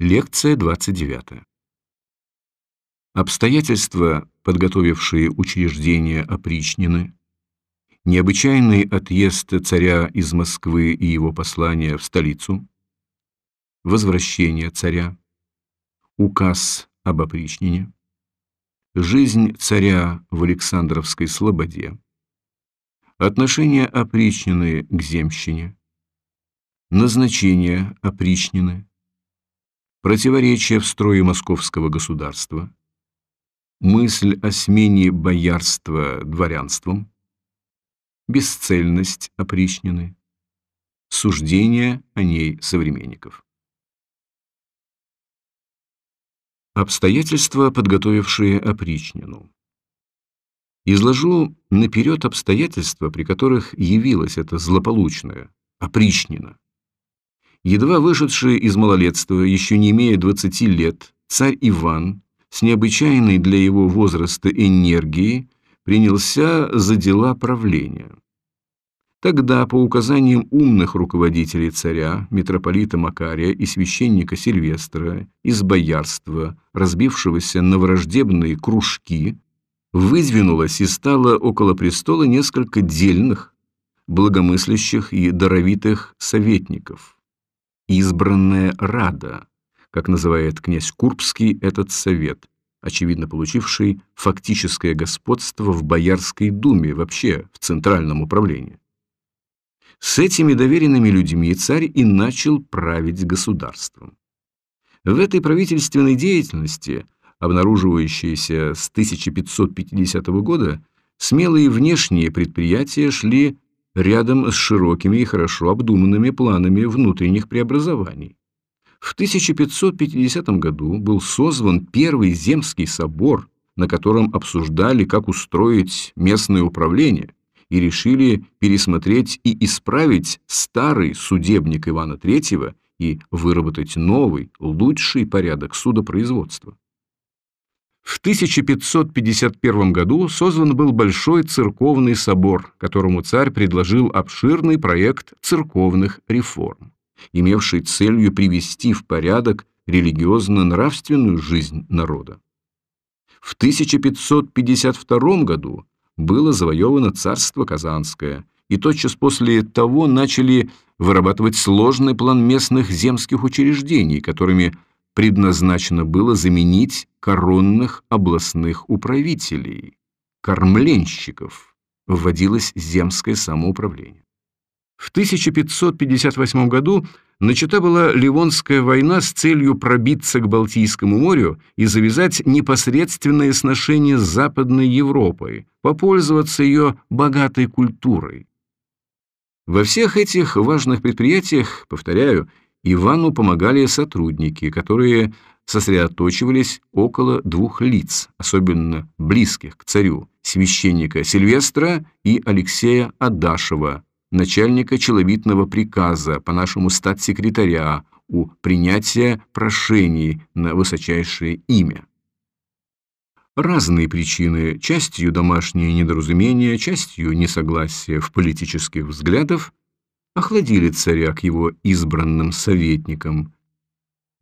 Лекция 29. Обстоятельства, подготовившие учреждение опричнины, необычайный отъезд царя из Москвы и его послание в столицу, возвращение царя, указ об опричнине, жизнь царя в Александровской слободе, отношение опричнины к земщине, назначение опричнины, противоречия в строе московского государства, мысль о смене боярства дворянством, бесцельность опричнины, суждения о ней современников. Обстоятельства, подготовившие опричнину. Изложу наперед обстоятельства, при которых явилась эта злополучная опричнина. Едва вышедший из малолетства, еще не имея 20 лет, царь Иван с необычайной для его возраста энергией принялся за дела правления. Тогда, по указаниям умных руководителей царя, митрополита Макария и священника Сильвестра, из боярства, разбившегося на враждебные кружки, выдвинулось и стало около престола несколько дельных, благомыслящих и даровитых советников избранная рада, как называет князь Курбский этот совет, очевидно получивший фактическое господство в Боярской думе, вообще в центральном управлении. С этими доверенными людьми царь и начал править государством. В этой правительственной деятельности, обнаруживающейся с 1550 года, смелые внешние предприятия шли рядом с широкими и хорошо обдуманными планами внутренних преобразований. В 1550 году был созван Первый Земский собор, на котором обсуждали, как устроить местное управление, и решили пересмотреть и исправить старый судебник Ивана III и выработать новый, лучший порядок судопроизводства. В 1551 году создан был Большой церковный собор, которому царь предложил обширный проект церковных реформ, имевший целью привести в порядок религиозно-нравственную жизнь народа. В 1552 году было завоевано царство Казанское, и тотчас после того начали вырабатывать сложный план местных земских учреждений, которыми предназначено было заменить коронных областных управителей, кормленщиков, вводилось земское самоуправление. В 1558 году начата была Ливонская война с целью пробиться к Балтийскому морю и завязать непосредственные сношения с Западной Европой, попользоваться ее богатой культурой. Во всех этих важных предприятиях, повторяю, Ивану помогали сотрудники, которые сосредоточивались около двух лиц, особенно близких к царю, священника Сильвестра и Алексея Адашева, начальника челобитного приказа, по-нашему статс-секретаря, у принятия прошений на высочайшее имя. Разные причины, частью домашние недоразумения, частью несогласие в политических взглядах, охладили царя к его избранным советникам.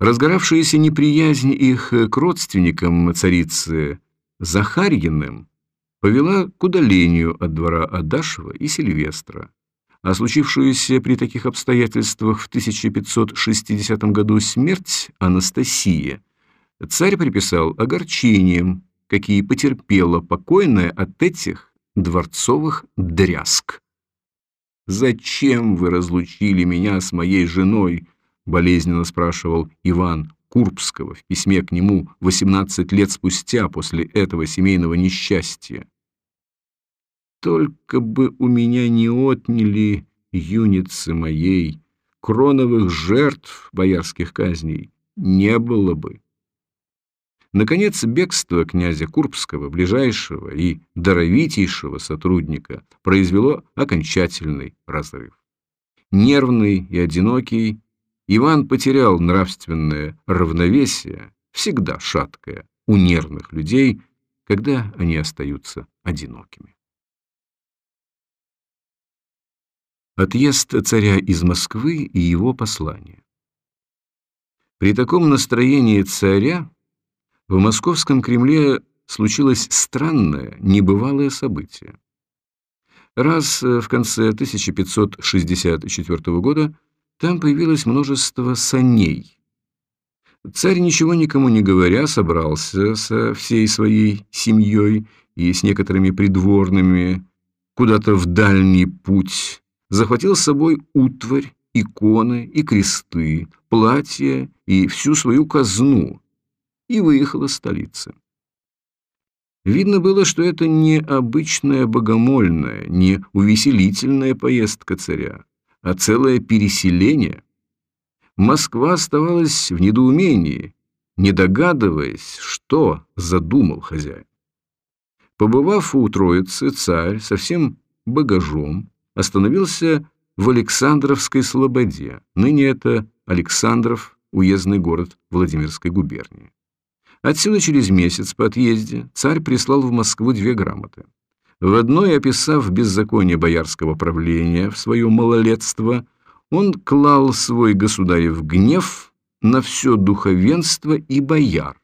Разгоравшаяся неприязнь их к родственникам царицы Захарьиным повела к удалению от двора Адашева и Сильвестра, а случившуюся при таких обстоятельствах в 1560 году смерть Анастасии царь приписал огорчением, какие потерпела покойная от этих дворцовых дрязг. «Зачем вы разлучили меня с моей женой?» — болезненно спрашивал Иван Курбского в письме к нему 18 лет спустя после этого семейного несчастья. «Только бы у меня не отняли юницы моей, кроновых жертв боярских казней не было бы». Наконец, бегство князя Курбского, ближайшего и даровитейшего сотрудника, произвело окончательный разрыв. Нервный и одинокий, Иван потерял нравственное равновесие, всегда шаткое, у нервных людей, когда они остаются одинокими. Отъезд царя из Москвы и его послание. При таком настроении царя в московском Кремле случилось странное, небывалое событие. Раз э, в конце 1564 года там появилось множество саней. Царь, ничего никому не говоря, собрался со всей своей семьей и с некоторыми придворными куда-то в дальний путь, захватил с собой утварь, иконы и кресты, платья и всю свою казну и выехал из столицы. Видно было, что это не обычная богомольная, не увеселительная поездка царя, а целое переселение. Москва оставалась в недоумении, не догадываясь, что задумал хозяин. Побывав у Троицы, царь совсем багажом остановился в Александровской Слободе, ныне это Александров, уездный город Владимирской губернии. Отсюда через месяц по отъезде царь прислал в Москву две грамоты. В одной, описав беззаконие боярского правления в свое малолетство, он клал свой государев гнев на все духовенство и бояр,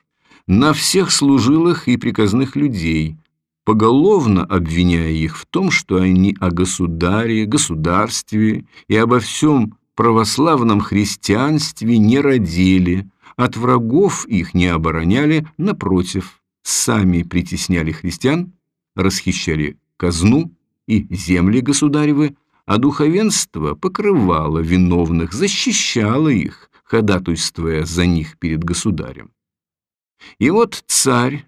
на всех служилых и приказных людей, поголовно обвиняя их в том, что они о государе, государстве и обо всем православном христианстве не родили, от врагов их не обороняли, напротив, сами притесняли христиан, расхищали казну и земли государевы, а духовенство покрывало виновных, защищало их, ходатайствуя за них перед государем. И вот царь,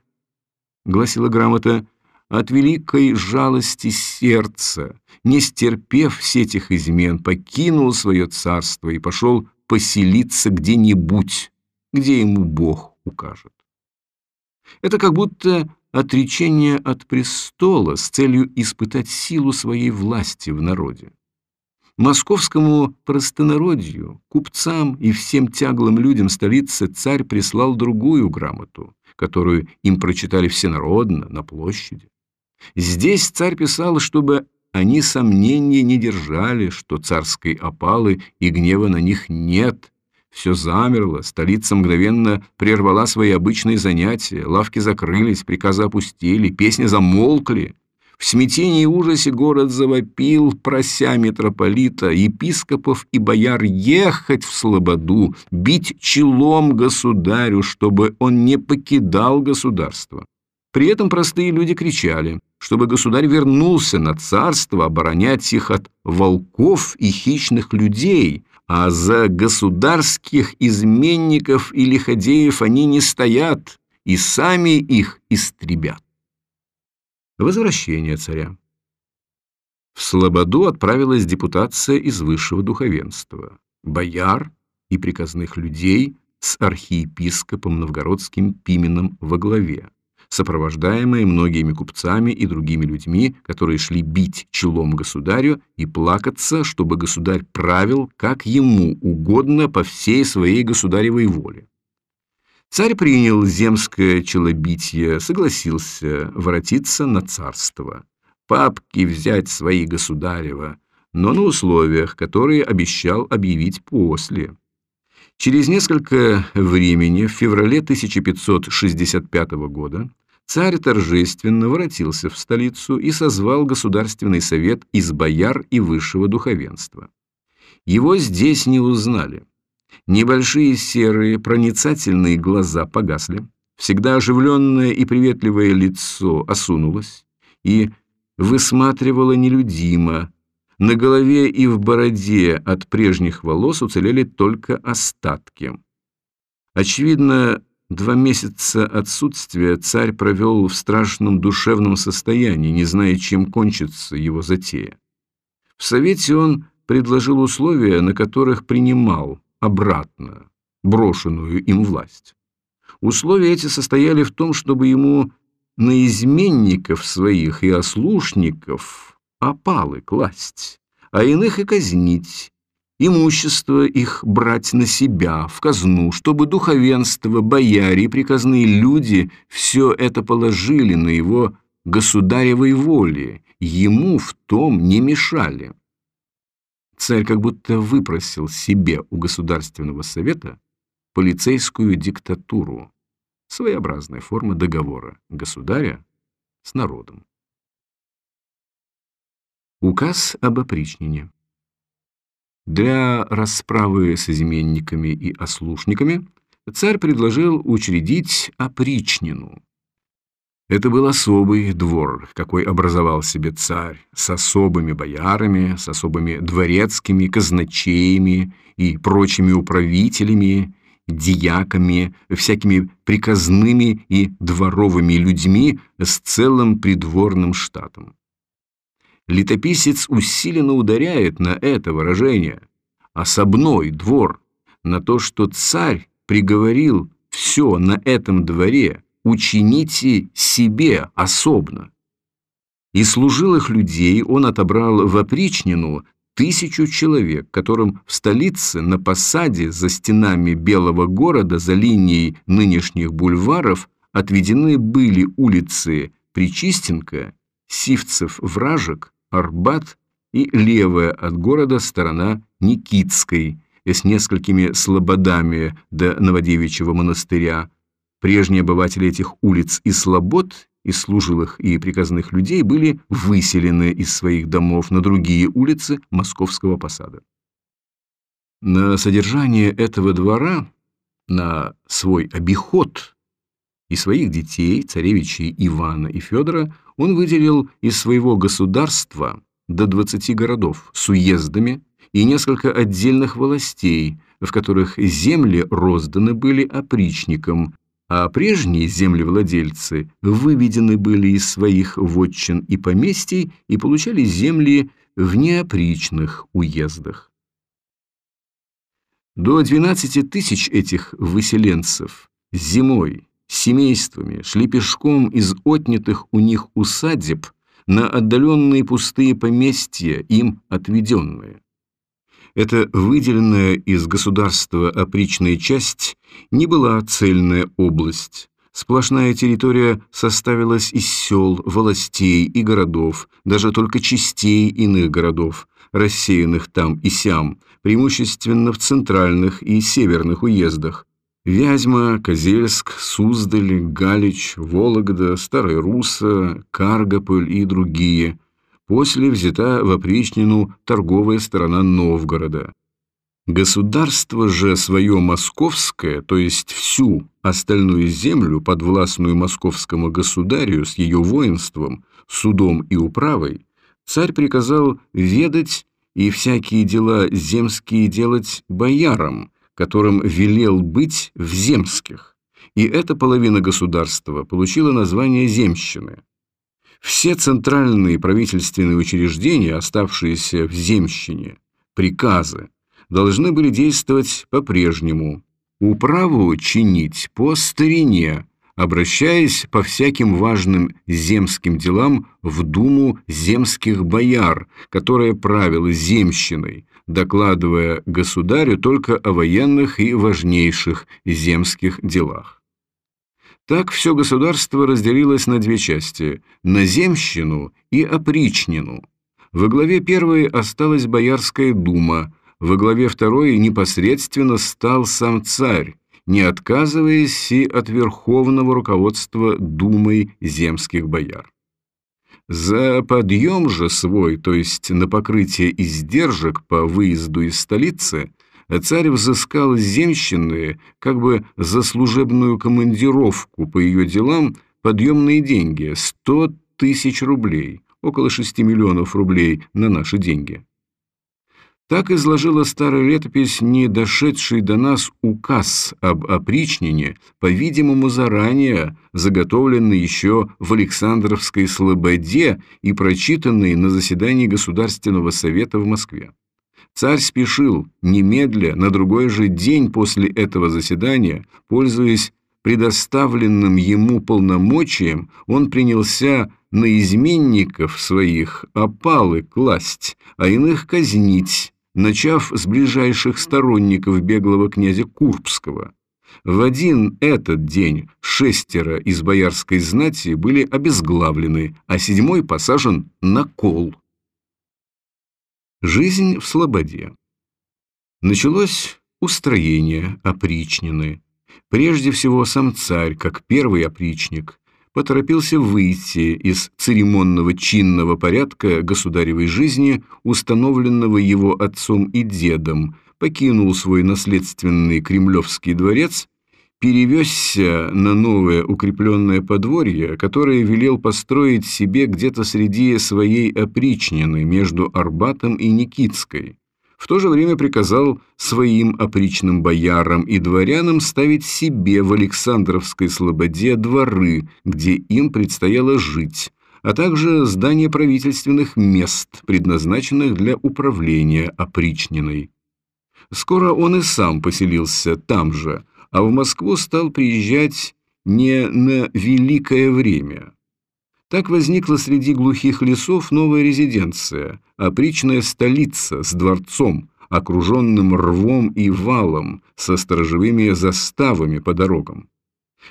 гласила грамота, от великой жалости сердца, не стерпев все этих измен, покинул свое царство и пошел поселиться где-нибудь, где ему Бог укажет. Это как будто отречение от престола с целью испытать силу своей власти в народе. Московскому простонародью, купцам и всем тяглым людям столицы царь прислал другую грамоту, которую им прочитали всенародно на площади. Здесь царь писал, чтобы они сомнений не держали, что царской опалы и гнева на них нет. Все замерло, столица мгновенно прервала свои обычные занятия, лавки закрылись, приказы опустили, песни замолкли. В смятении и ужасе город завопил, прося митрополита, епископов и бояр ехать в слободу, бить челом государю, чтобы он не покидал государство. При этом простые люди кричали – чтобы государь вернулся на царство оборонять их от волков и хищных людей, а за государских изменников и лиходеев они не стоят и сами их истребят. Возвращение царя. В Слободу отправилась депутация из высшего духовенства, бояр и приказных людей с архиепископом новгородским Пименом во главе сопровождаемые многими купцами и другими людьми, которые шли бить челом государю и плакаться, чтобы государь правил, как ему угодно по всей своей государевой воле. Царь принял земское челобитие, согласился воротиться на царство, папки взять свои государева, но на условиях, которые обещал объявить после. Через несколько времени, в феврале 1565 года, царь торжественно воротился в столицу и созвал Государственный совет из бояр и высшего духовенства. Его здесь не узнали. Небольшие серые проницательные глаза погасли, всегда оживленное и приветливое лицо осунулось и высматривало нелюдимо. На голове и в бороде от прежних волос уцелели только остатки. Очевидно, Два месяца отсутствия царь провел в страшном душевном состоянии, не зная, чем кончится его затея. В совете он предложил условия, на которых принимал обратно брошенную им власть. Условия эти состояли в том, чтобы ему на изменников своих и ослушников опалы класть, а иных и казнить, имущество их брать на себя, в казну, чтобы духовенство, бояре и приказные люди все это положили на его государевой воле, ему в том не мешали. Царь как будто выпросил себе у Государственного совета полицейскую диктатуру, своеобразная форма договора государя с народом. Указ об опричнине. Для расправы с изменниками и ослушниками царь предложил учредить опричнину. Это был особый двор, какой образовал себе царь, с особыми боярами, с особыми дворецкими, казначеями и прочими управителями, диаками, всякими приказными и дворовыми людьми с целым придворным штатом. Летописец усиленно ударяет на это выражение «особной двор», на то, что царь приговорил все на этом дворе учините себе особно. И служилых людей он отобрал в опричнину тысячу человек, которым в столице на посаде за стенами Белого города за линией нынешних бульваров отведены были улицы Причистенко, Сивцев-Вражек, Арбат и левая от города сторона Никитской с несколькими слободами до Новодевичьего монастыря. Прежние обыватели этих улиц и слобод из служилых и приказных людей были выселены из своих домов на другие улицы Московского посада. На содержание этого двора, на свой обиход и своих детей, царевичей Ивана и Федора, он выделил из своего государства до 20 городов с уездами и несколько отдельных властей, в которых земли розданы были опричникам, а прежние землевладельцы выведены были из своих вотчин и поместий и получали земли в неопричных уездах. До 12 тысяч этих выселенцев зимой семействами шли пешком из отнятых у них усадеб на отдаленные пустые поместья, им отведенные. Эта выделенная из государства опричная часть не была цельная область. Сплошная территория составилась из сел, властей и городов, даже только частей иных городов, рассеянных там и сям, преимущественно в центральных и северных уездах. Вязьма, Козельск, Суздаль, Галич, Вологда, Старая Руса, Каргополь и другие – После взята в опричнину торговая сторона Новгорода. Государство же свое московское, то есть всю остальную землю, подвластную московскому государю с ее воинством, судом и управой, царь приказал ведать и всякие дела земские делать боярам, которым велел быть в земских. И эта половина государства получила название земщины. Все центральные правительственные учреждения, оставшиеся в земщине, приказы, должны были действовать по-прежнему, управу чинить по старине, обращаясь по всяким важным земским делам в Думу земских бояр, которая правила земщиной, докладывая государю только о военных и важнейших земских делах. Так все государство разделилось на две части – на земщину и опричнину. Во главе первой осталась Боярская дума, во главе второй непосредственно стал сам царь, не отказываясь и от верховного руководства думой земских бояр. За подъем же свой, то есть на покрытие издержек по выезду из столицы – царь взыскал земщины как бы за служебную командировку по ее делам подъемные деньги – 100 тысяч рублей, около 6 миллионов рублей на наши деньги. Так изложила старая летопись, не дошедший до нас указ об опричнине, по-видимому, заранее заготовленный еще в Александровской Слободе и прочитанный на заседании Государственного совета в Москве. Царь спешил немедля, на другой же день после этого заседания, пользуясь предоставленным ему полномочием, он принялся на изменников своих опалы класть, а иных казнить, начав с ближайших сторонников беглого князя Курбского. В один этот день шестеро из боярской знати были обезглавлены, а седьмой посажен на кол. Жизнь в Слободе. Началось устроения опричнины. Прежде всего сам царь, как первый опричник, поторопился выйти из церемонного чинного порядка государевой жизни, установленного его отцом и дедом, покинул свой наследственный кремлевский дворец, перевезся на новое укрепленное подворье, которое велел построить себе где-то среди своей опричнины между Арбатом и Никитской. В то же время приказал своим опричным боярам и дворянам ставить себе в Александровской слободе дворы, где им предстояло жить, а также здание правительственных мест, предназначенных для управления опричниной. Скоро он и сам поселился там же, а в Москву стал приезжать не на великое время, так возникла среди глухих лесов новая резиденция, опричная столица с дворцом, окруженным рвом и валом, со сторожевыми заставами по дорогам.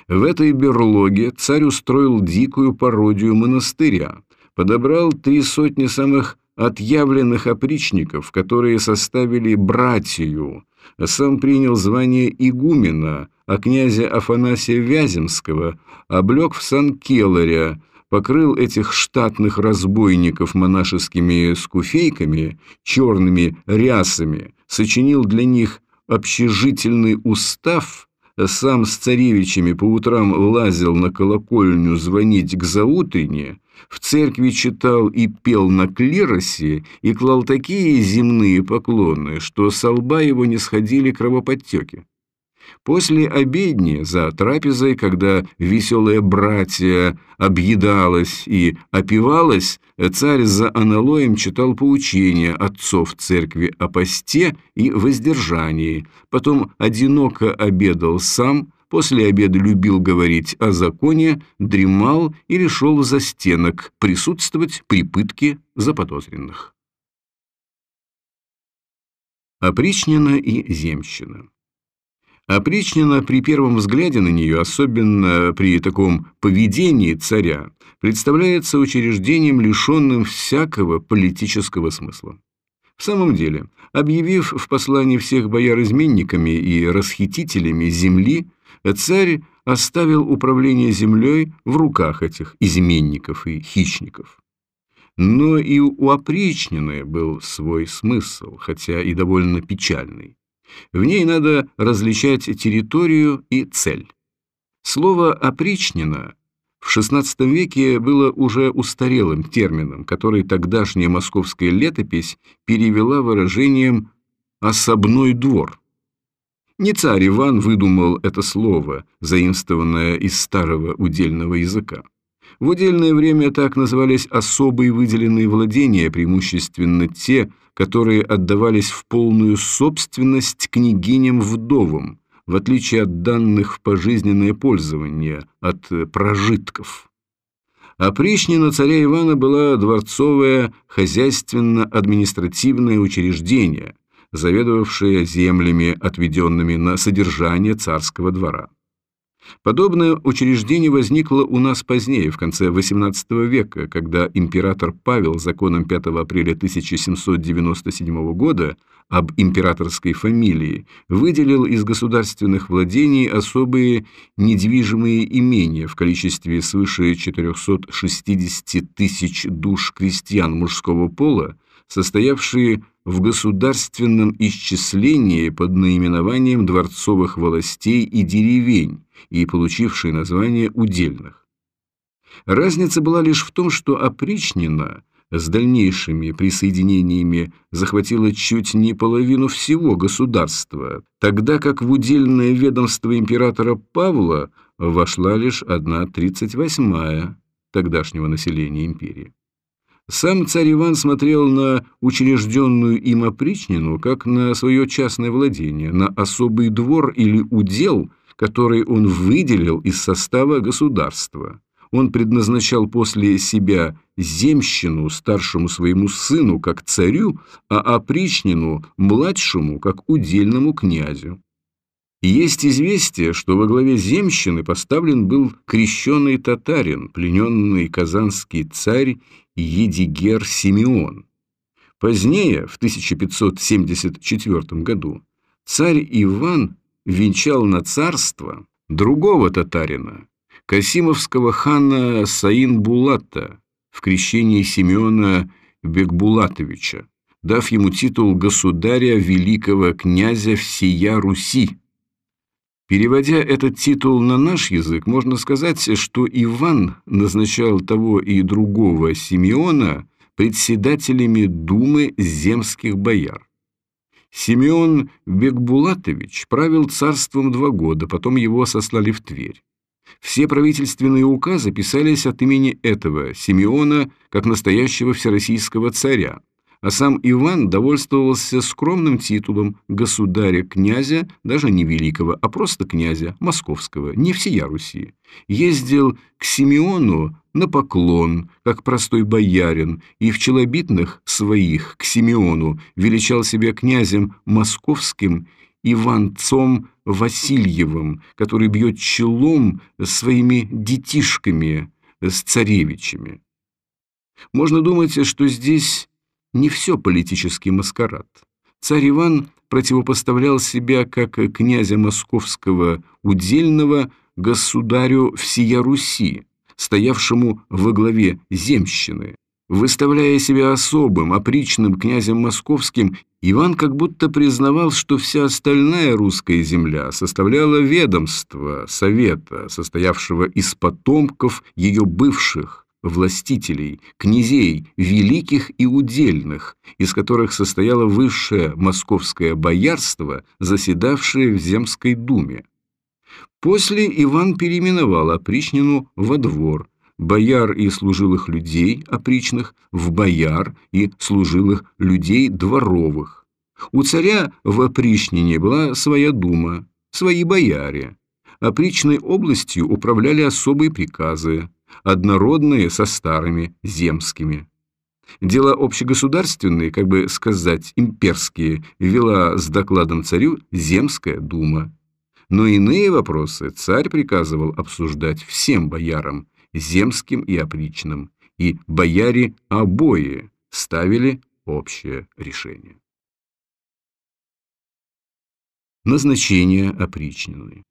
В этой берлоге царь устроил дикую пародию монастыря, подобрал три сотни самых отъявленных опричников, которые составили братью, сам принял звание игумена, а князя Афанасия Вяземского облег в Сан-Келаря, покрыл этих штатных разбойников монашескими скуфейками, черными рясами, сочинил для них общежительный устав, сам с царевичами по утрам лазил на колокольню звонить к заутренне, в церкви читал и пел на клиросе и клал такие земные поклоны, что со лба его не сходили кровоподтеки. После обедни, за трапезой, когда веселое братья объедалось и опивалось, царь за аналоем читал поучения отцов церкви о посте и воздержании, потом одиноко обедал сам, после обеда любил говорить о законе, дремал или шел в застенок присутствовать при пытке заподозренных. Опричнина и земщина Опричнина при первом взгляде на нее, особенно при таком поведении царя, представляется учреждением, лишенным всякого политического смысла. В самом деле, объявив в послании всех бояр изменниками и расхитителями земли, царь оставил управление землей в руках этих изменников и хищников. Но и у опричнины был свой смысл, хотя и довольно печальный. В ней надо различать территорию и цель. Слово «опричнина» в XVI веке было уже устарелым термином, который тогдашняя московская летопись перевела выражением «особной двор». Не царь Иван выдумал это слово, заимствованное из старого удельного языка. В удельное время так назывались особые выделенные владения, преимущественно те, которые отдавались в полную собственность княгиням-вдовам, в отличие от данных в пожизненное пользование, от прожитков. Опричнина царя Ивана была дворцовое хозяйственно-административное учреждение, заведовавшее землями, отведенными на содержание царского двора. Подобное учреждение возникло у нас позднее, в конце XVIII века, когда император Павел законом 5 апреля 1797 года об императорской фамилии выделил из государственных владений особые недвижимые имения в количестве свыше 460 тысяч душ крестьян мужского пола, состоявшие в государственном исчислении под наименованием дворцовых властей и деревень и получившие название удельных. Разница была лишь в том, что опричнина с дальнейшими присоединениями захватила чуть не половину всего государства, тогда как в удельное ведомство императора Павла вошла лишь одна тридцать восьмая тогдашнего населения империи. Сам царь Иван смотрел на учрежденную им опричнину как на свое частное владение, на особый двор или удел, который он выделил из состава государства. Он предназначал после себя земщину старшему своему сыну как царю, а опричнину младшему как удельному князю. Есть известие, что во главе земщины поставлен был крещеный татарин, плененный казанский царь Едигер Симеон. Позднее, в 1574 году, Царь Иван венчал на царство другого татарина, Касимовского хана Саин-Булата в крещении Семена Бекбулатовича, дав ему титул государя великого князя всея Руси. Переводя этот титул на наш язык, можно сказать, что Иван назначал того и другого Симеона председателями Думы земских бояр. Симеон Бекбулатович правил царством два года, потом его сослали в Тверь. Все правительственные указы писались от имени этого Симеона как настоящего всероссийского царя, а сам Иван довольствовался скромным титулом государя-князя, даже не великого, а просто князя московского, не всея Руси. Ездил к Симеону на поклон, как простой боярин, и в челобитных своих к Симеону величал себя князем московским Иванцом Васильевым, который бьет челом своими детишками, с царевичами. Можно думать, что здесь не все политический маскарад. Царь Иван противопоставлял себя как князя московского удельного государю всея Руси, стоявшему во главе земщины. Выставляя себя особым, опричным князем московским, Иван как будто признавал, что вся остальная русская земля составляла ведомство совета, состоявшего из потомков ее бывших, властителей, князей, великих и удельных, из которых состояло высшее московское боярство, заседавшее в Земской думе. После Иван переименовал опричнину во двор, бояр и служилых людей опричных в бояр и служилых людей дворовых. У царя в опричнине была своя дума, свои бояре. Опричной областью управляли особые приказы, однородные со старыми земскими. Дела общегосударственные, как бы сказать, имперские, вела с докладом царю Земская дума. Но иные вопросы царь приказывал обсуждать всем боярам, земским и опричным, и бояре обои ставили общее решение. Назначение опричнины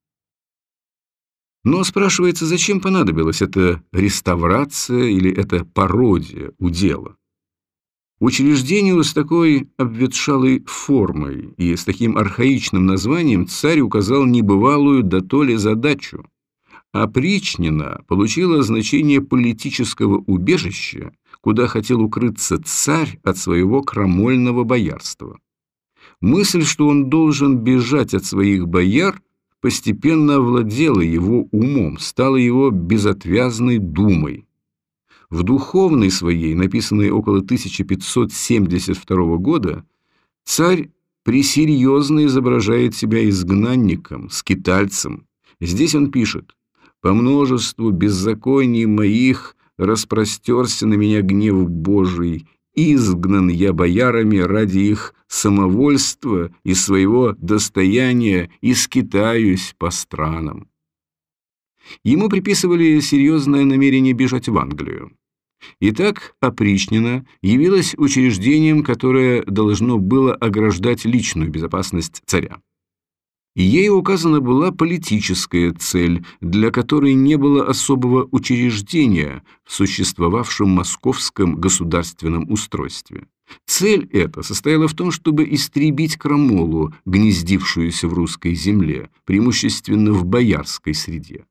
но спрашивается, зачем понадобилась эта реставрация или эта пародия у дела? Учреждению с такой обветшалой формой и с таким архаичным названием царь указал небывалую да то ли задачу. Опричнина получила значение политического убежища, куда хотел укрыться царь от своего крамольного боярства. Мысль, что он должен бежать от своих бояр, постепенно овладела его умом, стала его безотвязной думой. В духовной своей, написанной около 1572 года, царь пресерьезно изображает себя изгнанником, скитальцем. Здесь он пишет «По множеству беззаконий моих распростерся на меня гнев Божий, изгнан я боярами ради их самовольства и своего достояния и скитаюсь по странам. Ему приписывали серьезное намерение бежать в Англию. Итак, опричнина явилась учреждением, которое должно было ограждать личную безопасность царя ей указана была политическая цель, для которой не было особого учреждения в существовавшем московском государственном устройстве. Цель эта состояла в том, чтобы истребить крамолу, гнездившуюся в русской земле, преимущественно в боярской среде.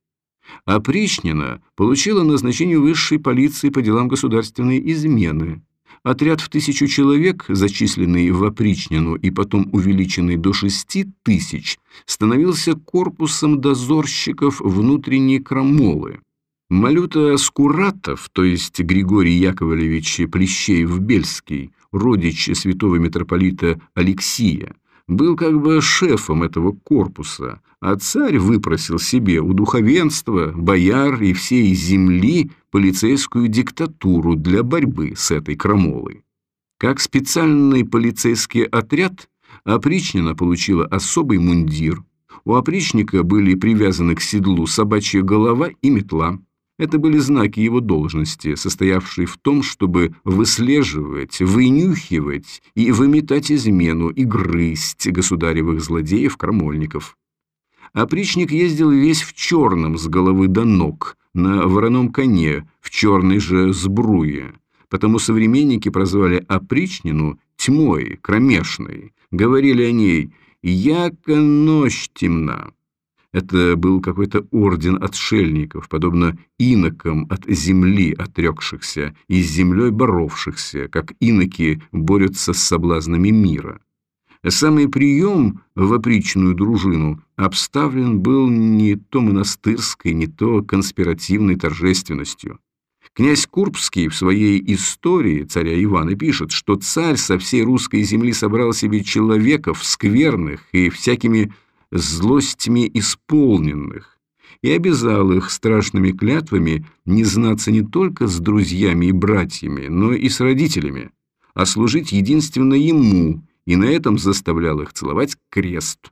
Опричнина получила назначение высшей полиции по делам государственной измены, Отряд в тысячу человек, зачисленный в опричнину и потом увеличенный до шести тысяч, становился корпусом дозорщиков внутренней крамолы. Малюта Скуратов, то есть Григорий Яковлевич Плещеев-Бельский, родич святого митрополита Алексия, был как бы шефом этого корпуса, а царь выпросил себе у духовенства, бояр и всей земли полицейскую диктатуру для борьбы с этой крамолой. Как специальный полицейский отряд, опричнина получила особый мундир. У опричника были привязаны к седлу собачья голова и метла. Это были знаки его должности, состоявшие в том, чтобы выслеживать, вынюхивать и выметать измену и грызть государевых злодеев-крамольников. Опричник ездил весь в черном с головы до ног, на вороном коне, в черной же сбруе. Потому современники прозвали опричнину тьмой, кромешной. Говорили о ней «яко ночь темна». Это был какой-то орден отшельников, подобно инокам от земли отрекшихся и с землей боровшихся, как иноки борются с соблазнами мира. Самый прием в опричную дружину обставлен был не то монастырской, не то конспиративной торжественностью. Князь Курбский в своей истории царя Ивана пишет, что царь со всей русской земли собрал себе человеков скверных и всякими злостями исполненных, и обязал их страшными клятвами не знаться не только с друзьями и братьями, но и с родителями, а служить единственно ему, и на этом заставлял их целовать крест.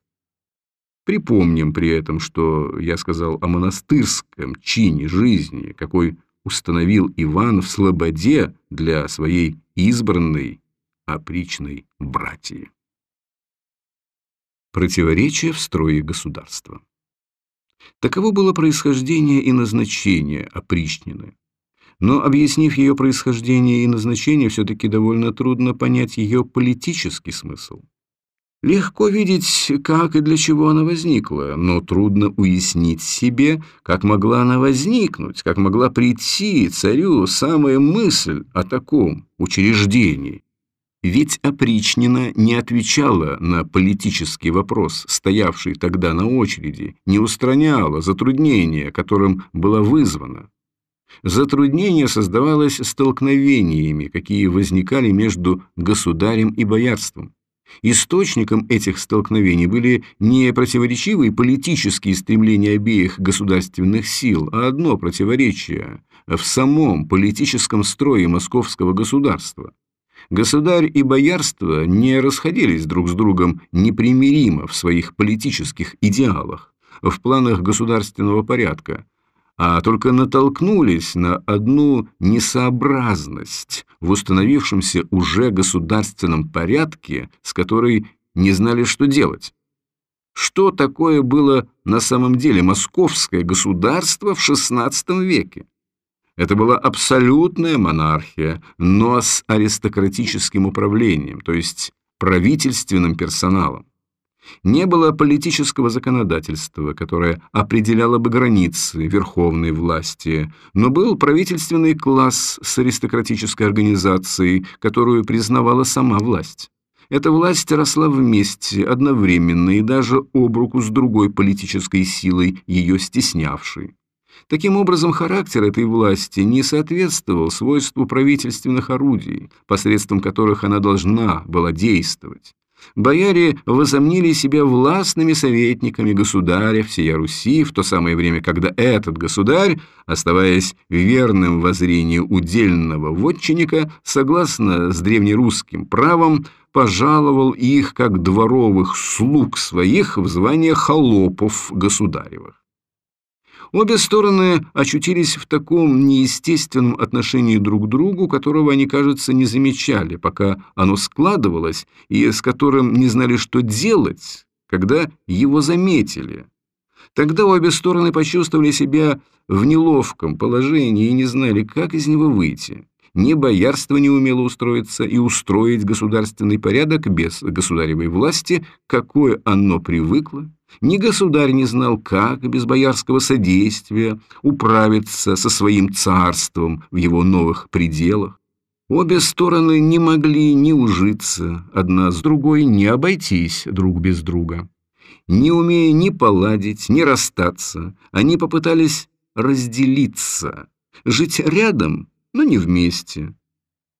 Припомним при этом, что я сказал о монастырском чине жизни, какой установил Иван в Слободе для своей избранной опричной братьи. Противоречие в строе государства. Таково было происхождение и назначение опричнины. Но, объяснив ее происхождение и назначение, все-таки довольно трудно понять ее политический смысл. Легко видеть, как и для чего она возникла, но трудно уяснить себе, как могла она возникнуть, как могла прийти царю самая мысль о таком учреждении. Ведь опричнина не отвечала на политический вопрос, стоявший тогда на очереди, не устраняла затруднения, которым была вызвана. Затруднение создавалось столкновениями, какие возникали между государем и боярством. Источником этих столкновений были не противоречивые политические стремления обеих государственных сил, а одно противоречие в самом политическом строе московского государства. Государь и боярство не расходились друг с другом непримиримо в своих политических идеалах, в планах государственного порядка, а только натолкнулись на одну несообразность в установившемся уже государственном порядке, с которой не знали, что делать. Что такое было на самом деле московское государство в XVI веке? Это была абсолютная монархия, но с аристократическим управлением, то есть правительственным персоналом. Не было политического законодательства, которое определяло бы границы верховной власти, но был правительственный класс с аристократической организацией, которую признавала сама власть. Эта власть росла вместе, одновременно и даже об руку с другой политической силой, ее стеснявшей. Таким образом, характер этой власти не соответствовал свойству правительственных орудий, посредством которых она должна была действовать. Бояре возомнили себя властными советниками государя всея Руси в то самое время, когда этот государь, оставаясь верным воззрению удельного вотчинника, согласно с древнерусским правом, пожаловал их как дворовых слуг своих в звание холопов государевых. Обе стороны очутились в таком неестественном отношении друг к другу, которого они, кажется, не замечали, пока оно складывалось, и с которым не знали, что делать, когда его заметили. Тогда обе стороны почувствовали себя в неловком положении и не знали, как из него выйти. Ни боярство не умело устроиться и устроить государственный порядок без государевой власти, какое оно привыкло, ни государь не знал, как без боярского содействия управиться со своим царством в его новых пределах. Обе стороны не могли ни ужиться, одна с другой не обойтись друг без друга. Не умея ни поладить, ни расстаться, они попытались разделиться, жить рядом, но не вместе.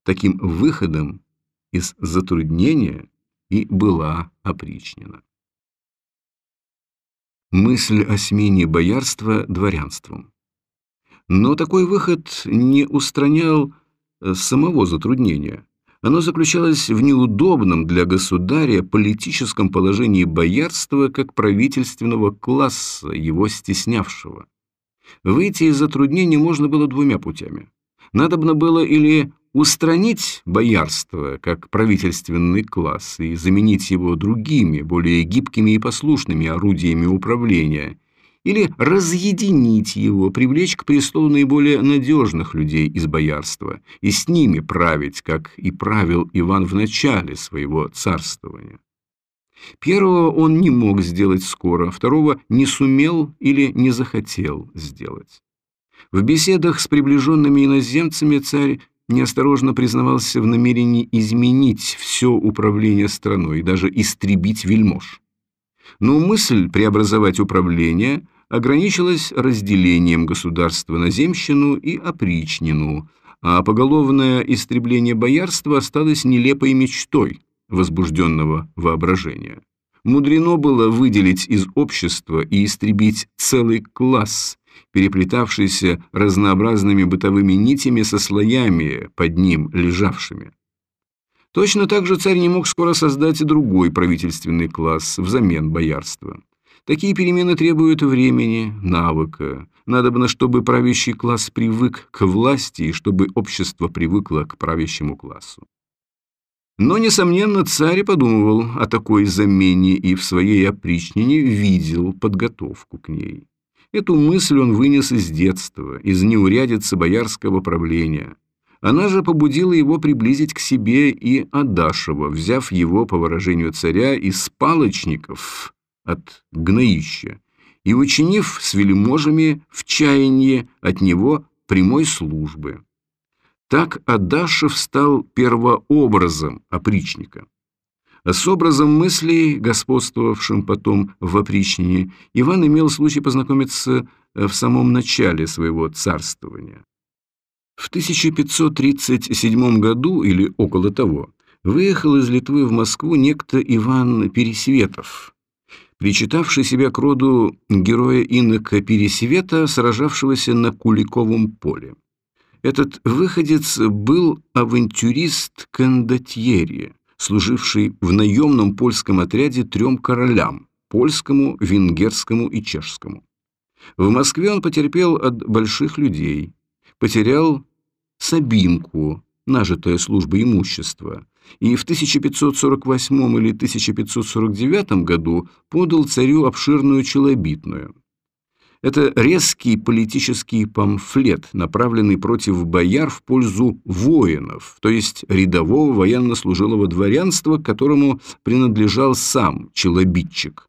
Таким выходом из затруднения и была опричнина. Мысль о смене боярства дворянством. Но такой выход не устранял э, самого затруднения. Оно заключалось в неудобном для государя политическом положении боярства как правительственного класса, его стеснявшего. Выйти из затруднений можно было двумя путями. Надобно было или устранить боярство как правительственный класс и заменить его другими, более гибкими и послушными орудиями управления, или разъединить его, привлечь к престолу наиболее надежных людей из боярства и с ними править, как и правил Иван в начале своего царствования. Первого он не мог сделать скоро, второго не сумел или не захотел сделать. В беседах с приближенными иноземцами царь неосторожно признавался в намерении изменить все управление страной даже истребить вельмож. Но мысль преобразовать управление ограничилась разделением государства на земщину и опричнину, а поголовное истребление боярства осталось нелепой мечтой возбужденного воображения. Мудрено было выделить из общества и истребить целый класс, переплетавшийся разнообразными бытовыми нитями со слоями под ним лежавшими. Точно так же царь не мог скоро создать и другой правительственный класс взамен боярства. Такие перемены требуют времени, навыка. Надобно, чтобы правящий класс привык к власти и чтобы общество привыкло к правящему классу. Но, несомненно, царь подумывал о такой замене и в своей опричнине видел подготовку к ней. Эту мысль он вынес из детства, из неурядицы боярского правления. Она же побудила его приблизить к себе и Адашева, взяв его, по выражению царя, из палочников от гноища и учинив с вельможами в чаянии от него прямой службы. Так Адашев стал первообразом опричника. С образом мыслей, господствовавшим потом в опричнине, Иван имел случай познакомиться в самом начале своего царствования. В 1537 году или около того выехал из Литвы в Москву некто Иван Пересветов, причитавший себя к роду героя инока Пересвета, сражавшегося на Куликовом поле. Этот выходец был авантюрист кондотьерри, служивший в наемном польском отряде трем королям – польскому, венгерскому и чешскому. В Москве он потерпел от больших людей, потерял Сабинку, нажитое службой имущество, и в 1548 или 1549 году подал царю обширную челобитную – это резкий политический памфлет, направленный против бояр в пользу воинов, то есть рядового военнослужилого дворянства, которому принадлежал сам челобитчик.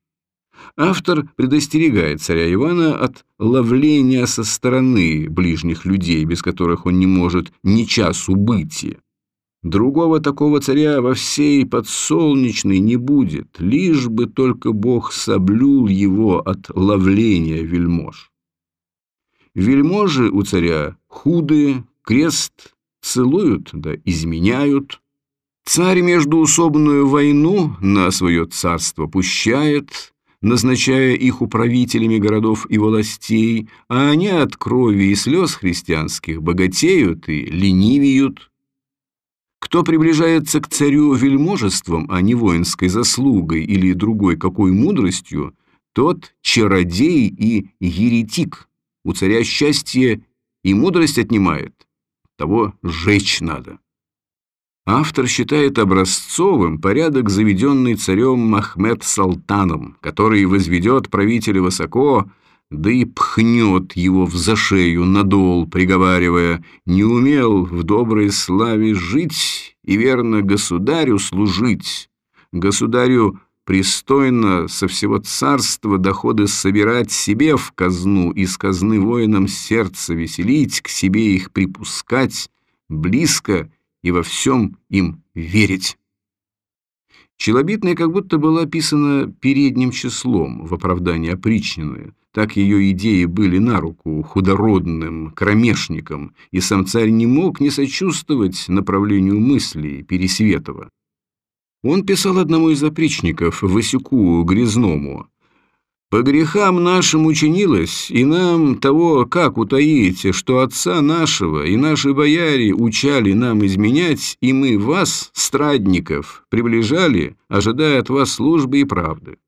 Автор предостерегает царя Ивана от ловления со стороны ближних людей, без которых он не может ни часу быть. Другого такого царя во всей подсолнечной не будет, лишь бы только Бог соблюл его от ловления вельмож. Вельможи у царя худые, крест целуют да изменяют. Царь междуусобную войну на свое царство пущает, назначая их управителями городов и властей, а они от крови и слез христианских богатеют и ленивеют. Кто приближается к царю вельможеством, а не воинской заслугой или другой какой мудростью, тот чародей и еретик. У царя счастье и мудрость отнимает, того сжечь надо. Автор считает образцовым порядок, заведенный царем Махмед Салтаном, который возведет правителя высоко, да и пхнет его в зашею надол, приговаривая «Не умел в доброй славе жить и верно государю служить, государю пристойно со всего царства доходы собирать себе в казну, из казны воинам сердце веселить, к себе их припускать, близко и во всем им верить». Челобитная как будто была описана передним числом в оправдании опричнины, так ее идеи были на руку худородным кромешникам, и сам царь не мог не сочувствовать направлению мыслей Пересветова. Он писал одному из опричников, Васюку Грязному, «По грехам нашим учинилось, и нам того как утаить, что отца нашего и наши бояре учали нам изменять, и мы вас, страдников, приближали, ожидая от вас службы и правды.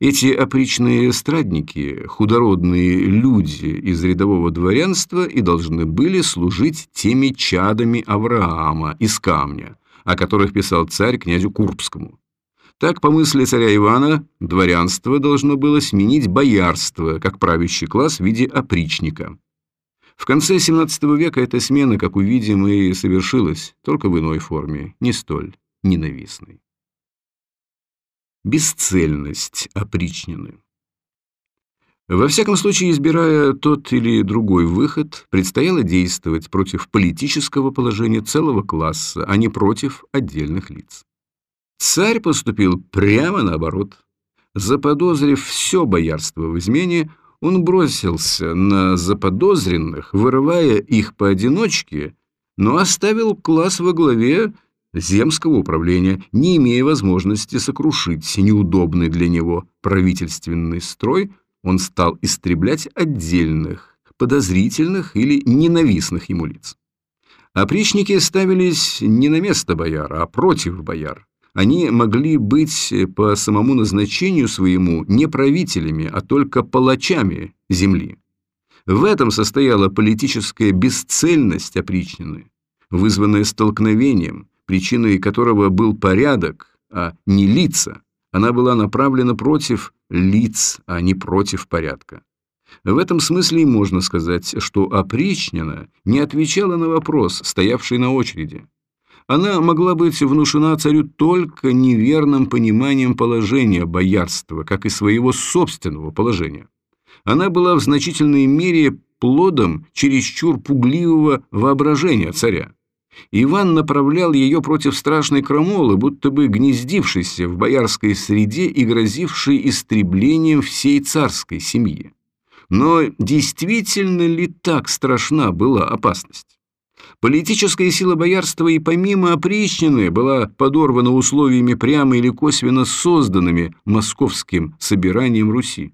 Эти опричные страдники, худородные люди из рядового дворянства и должны были служить теми чадами Авраама из камня, о которых писал царь князю Курбскому. Так, по мысли царя Ивана, дворянство должно было сменить боярство, как правящий класс в виде опричника. В конце XVII века эта смена, как увидим, и совершилась, только в иной форме, не столь ненавистной. Бесцельность опричнины. Во всяком случае, избирая тот или другой выход, предстояло действовать против политического положения целого класса, а не против отдельных лиц. Царь поступил прямо наоборот. Заподозрив все боярство в измене, он бросился на заподозренных, вырывая их поодиночке, но оставил класс во главе земского управления, не имея возможности сокрушить неудобный для него правительственный строй, он стал истреблять отдельных, подозрительных или ненавистных ему лиц. Опричники ставились не на место бояр, а против бояр. Они могли быть по самому назначению своему не правителями, а только палачами земли. В этом состояла политическая бесцельность опричнины, вызванная столкновением, причиной которого был порядок, а не лица. Она была направлена против лиц, а не против порядка. В этом смысле и можно сказать, что опричнина не отвечала на вопрос, стоявший на очереди. Она могла быть внушена царю только неверным пониманием положения боярства, как и своего собственного положения. Она была в значительной мере плодом чересчур пугливого воображения царя. Иван направлял ее против страшной крамолы, будто бы гнездившейся в боярской среде и грозившей истреблением всей царской семьи. Но действительно ли так страшна была опасность? Политическая сила боярства и помимо опричнины была подорвана условиями прямо или косвенно созданными московским собиранием Руси.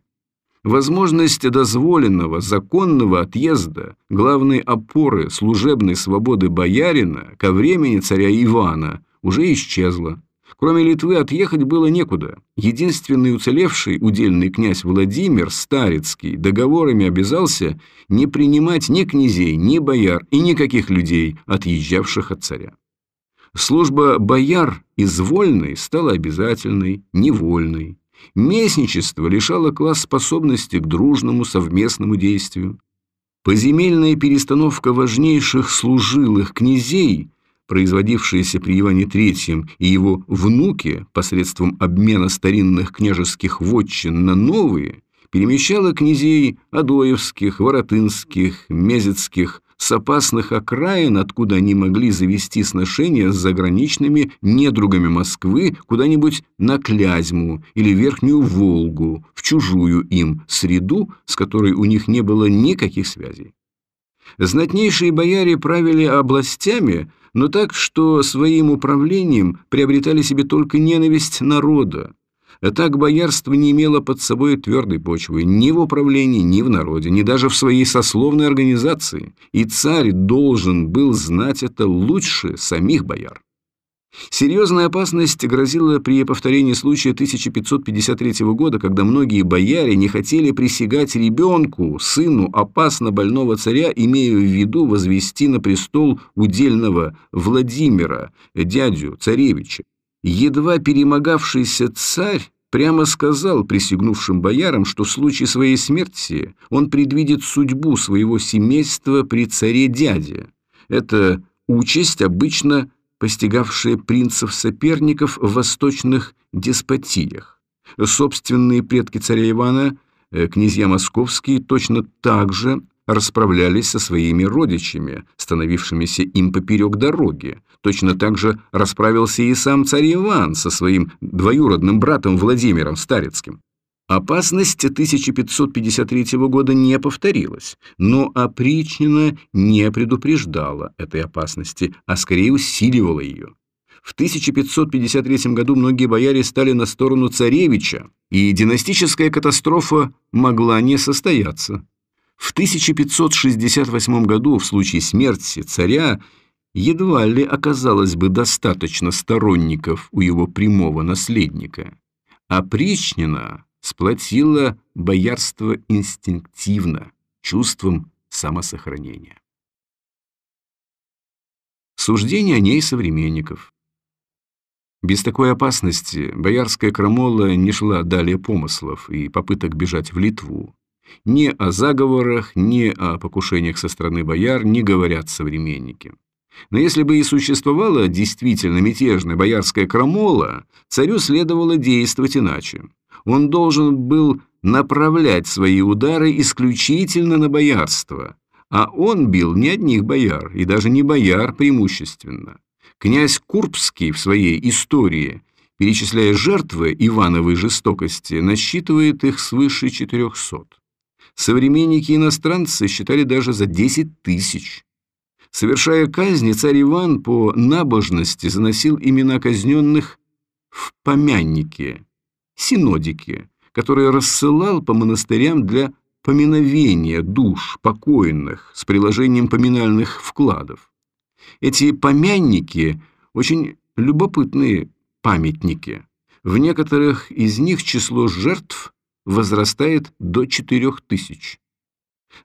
Возможность дозволенного законного отъезда, главной опоры служебной свободы боярина ко времени царя Ивана уже исчезла. Кроме Литвы отъехать было некуда. Единственный уцелевший удельный князь Владимир Старицкий договорами обязался не принимать ни князей, ни бояр и никаких людей, отъезжавших от царя. Служба бояр из вольной стала обязательной, невольной. Местничество лишало класс способности к дружному совместному действию. Поземельная перестановка важнейших служилых князей производившееся при Иване III и его внуке посредством обмена старинных княжеских вотчин на новые, перемещало князей Адоевских, Воротынских, Мезецких с опасных окраин, откуда они могли завести сношения с заграничными недругами Москвы куда-нибудь на Клязьму или Верхнюю Волгу, в чужую им среду, с которой у них не было никаких связей. Знатнейшие бояре правили областями, но так, что своим управлением приобретали себе только ненависть народа. А так боярство не имело под собой твердой почвы ни в управлении, ни в народе, ни даже в своей сословной организации, и царь должен был знать это лучше самих бояр. Серьезная опасность грозила при повторении случая 1553 года, когда многие бояре не хотели присягать ребенку, сыну опасно больного царя, имея в виду возвести на престол удельного Владимира, дядю царевича. Едва перемогавшийся царь прямо сказал присягнувшим боярам, что в случае своей смерти он предвидит судьбу своего семейства при царе-дяде. Эта участь обычно – постигавшие принцев-соперников в восточных деспотиях. Собственные предки царя Ивана, э, князья московские, точно так же расправлялись со своими родичами, становившимися им поперек дороги. Точно так же расправился и сам царь Иван со своим двоюродным братом Владимиром Старецким. Опасность 1553 года не повторилась, но опричнина не предупреждала этой опасности, а скорее усиливала ее. В 1553 году многие бояре стали на сторону царевича, и династическая катастрофа могла не состояться. В 1568 году в случае смерти царя едва ли оказалось бы достаточно сторонников у его прямого наследника. Опричнина сплотила боярство инстинктивно, чувством самосохранения. Суждение о ней современников. Без такой опасности боярская крамола не шла далее помыслов и попыток бежать в Литву. Ни о заговорах, ни о покушениях со стороны бояр не говорят современники. Но если бы и существовала действительно мятежная боярская крамола, царю следовало действовать иначе. Он должен был направлять свои удары исключительно на боярство, а он бил не одних бояр, и даже не бояр преимущественно. Князь Курбский в своей истории, перечисляя жертвы Ивановой жестокости, насчитывает их свыше 400. Современники-иностранцы считали даже за 10 тысяч. Совершая казни, царь Иван по набожности заносил имена казненных в помянники, синодики, которые рассылал по монастырям для поминовения душ покойных с приложением поминальных вкладов. Эти помянники очень любопытные памятники. В некоторых из них число жертв возрастает до четырех тысяч.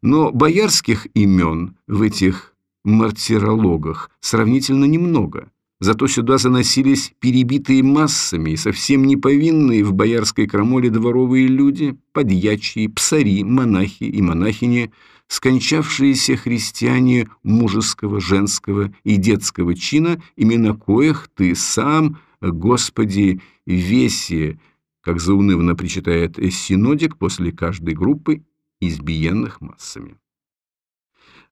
Но боярских имен в этих мартирологах сравнительно немного – Зато сюда заносились перебитые массами и совсем не повинные в боярской крамоле дворовые люди, подьячие, псари, монахи и монахини, скончавшиеся христиане мужеского, женского и детского чина, имена коих ты сам, Господи, веси, как заунывно причитает синодик после каждой группы избиенных массами.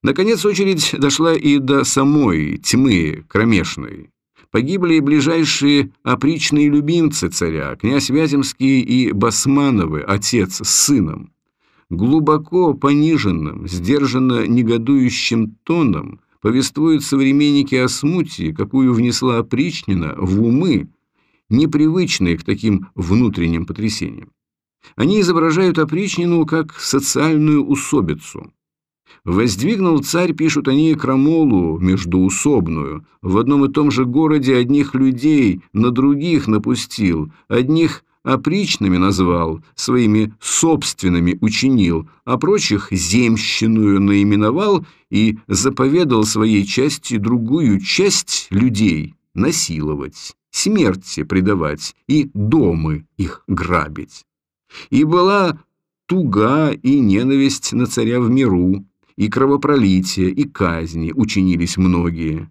Наконец очередь дошла и до самой тьмы кромешной, Погибли ближайшие опричные любимцы царя, князь Вяземский и Басмановы, отец с сыном. Глубоко пониженным, сдержанно негодующим тоном повествуют современники о смуте, какую внесла опричнина в умы, непривычные к таким внутренним потрясениям. Они изображают опричнину как социальную усобицу, Воздвигнул царь, пишут они, крамолу междуусобную, в одном и том же городе одних людей на других напустил, одних опричными назвал, своими собственными учинил, а прочих земщиную наименовал и заповедал своей части другую часть людей насиловать, смерти предавать и домы их грабить. И была туга и ненависть на царя в миру, и кровопролития, и казни учинились многие.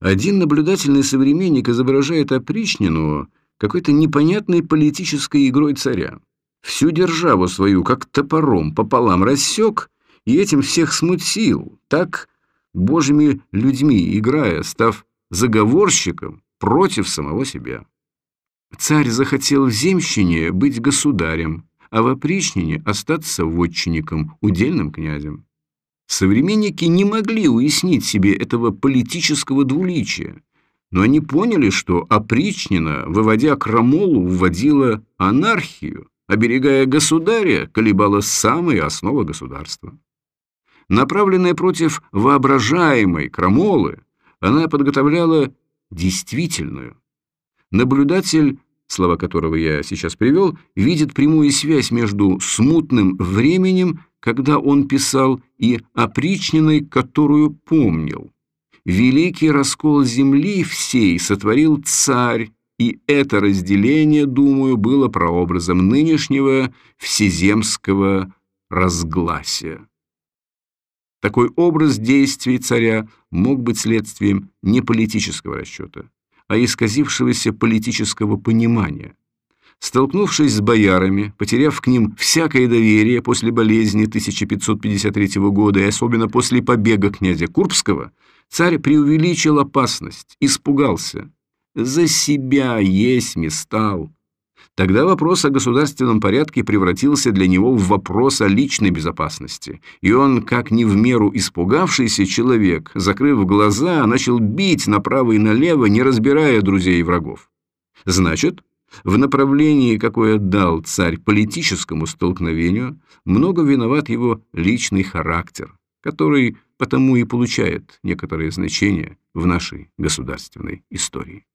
Один наблюдательный современник изображает опричнину какой-то непонятной политической игрой царя. Всю державу свою, как топором, пополам рассек, и этим всех смутил, так божьими людьми играя, став заговорщиком против самого себя. Царь захотел в земщине быть государем, а в опричнине остаться вотчинником, удельным князем. Современники не могли уяснить себе этого политического двуличия, но они поняли, что опричнина, выводя крамолу, вводила анархию, оберегая государя, колебала самые основы государства. Направленная против воображаемой крамолы, она подготовляла действительную. Наблюдатель слова которого я сейчас привел, видит прямую связь между смутным временем, когда он писал, и опричниной, которую помнил. Великий раскол земли всей сотворил царь, и это разделение, думаю, было прообразом нынешнего всеземского разгласия. Такой образ действий царя мог быть следствием не политического расчета, а исказившегося политического понимания. Столкнувшись с боярами, потеряв к ним всякое доверие после болезни 1553 года и особенно после побега князя Курбского, царь преувеличил опасность, испугался. «За себя есть стал», Тогда вопрос о государственном порядке превратился для него в вопрос о личной безопасности, и он, как не в меру испугавшийся человек, закрыв глаза, начал бить направо и налево, не разбирая друзей и врагов. Значит, в направлении, какое дал царь политическому столкновению, много виноват его личный характер, который потому и получает некоторое значение в нашей государственной истории.